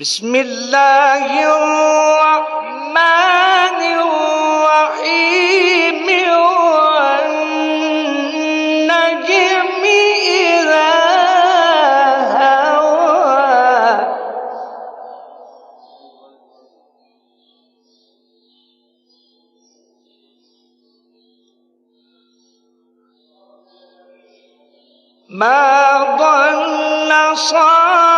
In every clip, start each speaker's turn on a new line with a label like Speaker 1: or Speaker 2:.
Speaker 1: بسم الله الرحمن الرحيم والنجم إذا هوى. ما ضل صاحب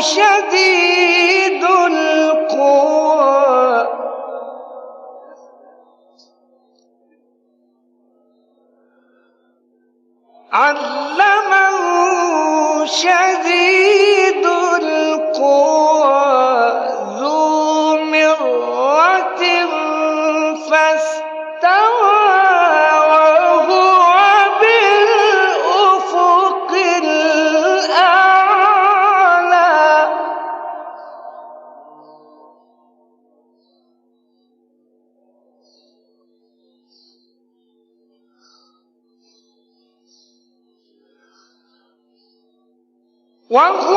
Speaker 1: شديد القوى. علمه شديد one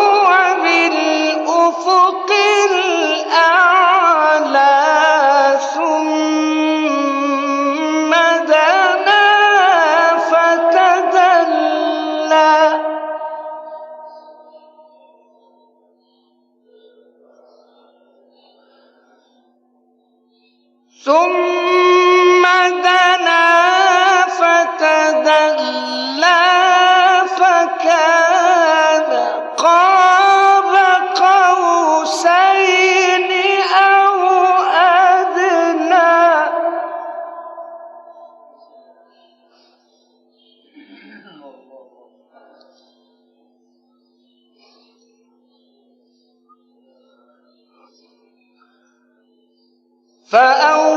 Speaker 1: فأو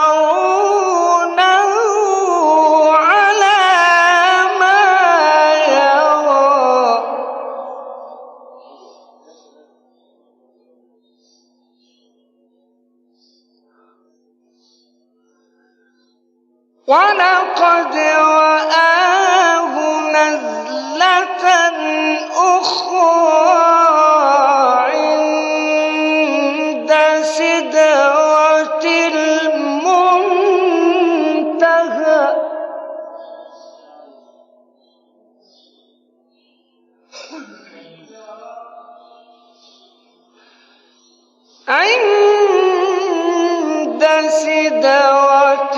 Speaker 1: ولقد رآه نزلة أخرى عند سدرة المنتهى. عند سدرة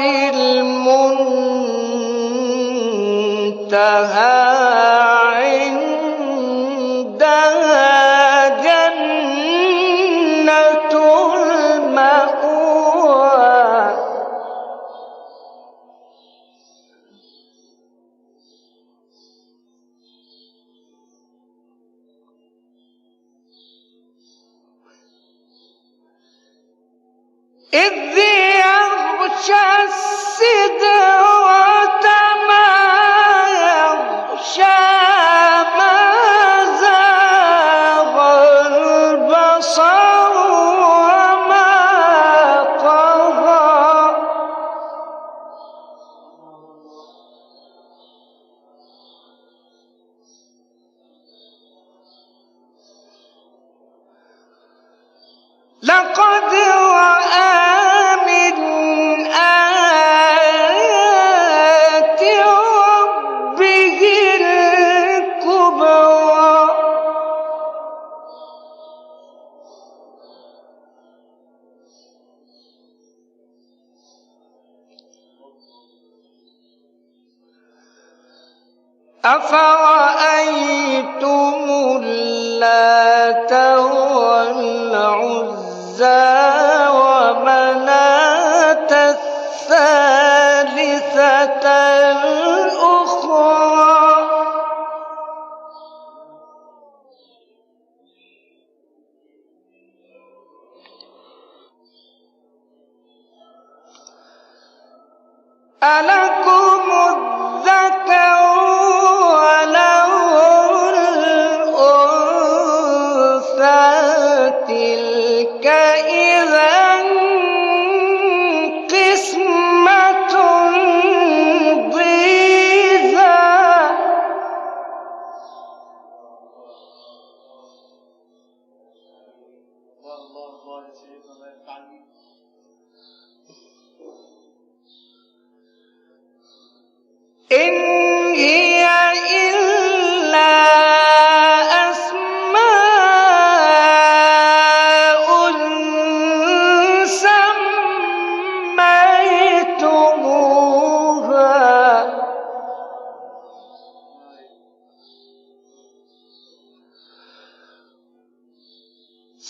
Speaker 1: إذ يغشى السدرة أفرأيتم اللات والعزى ومناة الثالثة Allah Allah, Sayyidina Allah,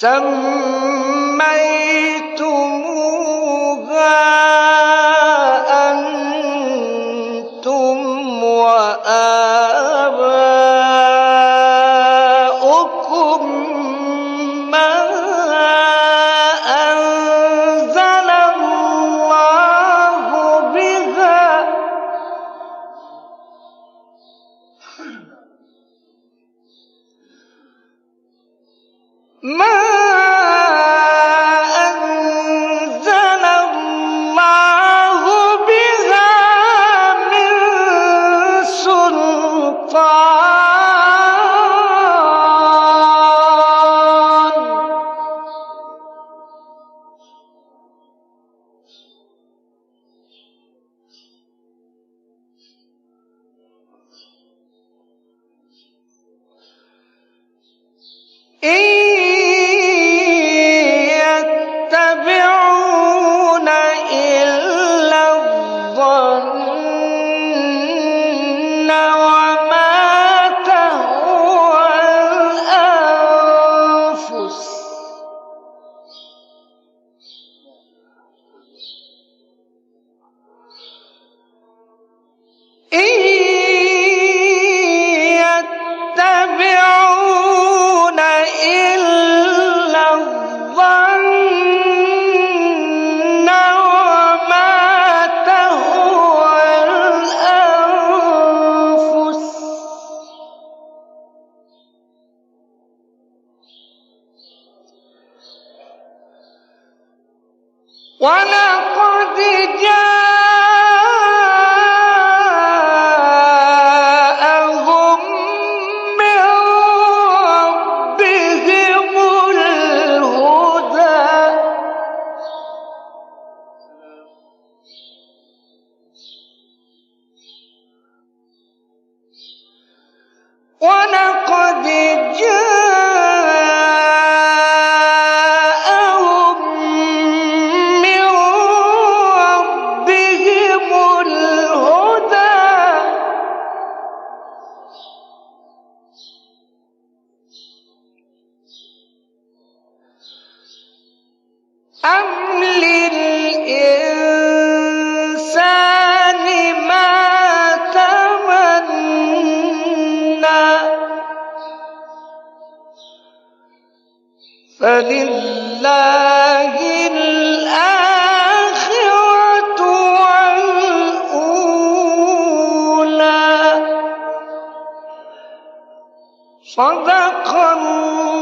Speaker 1: سمى ولقد جاء فلله الآخرة والأولى. صدق الله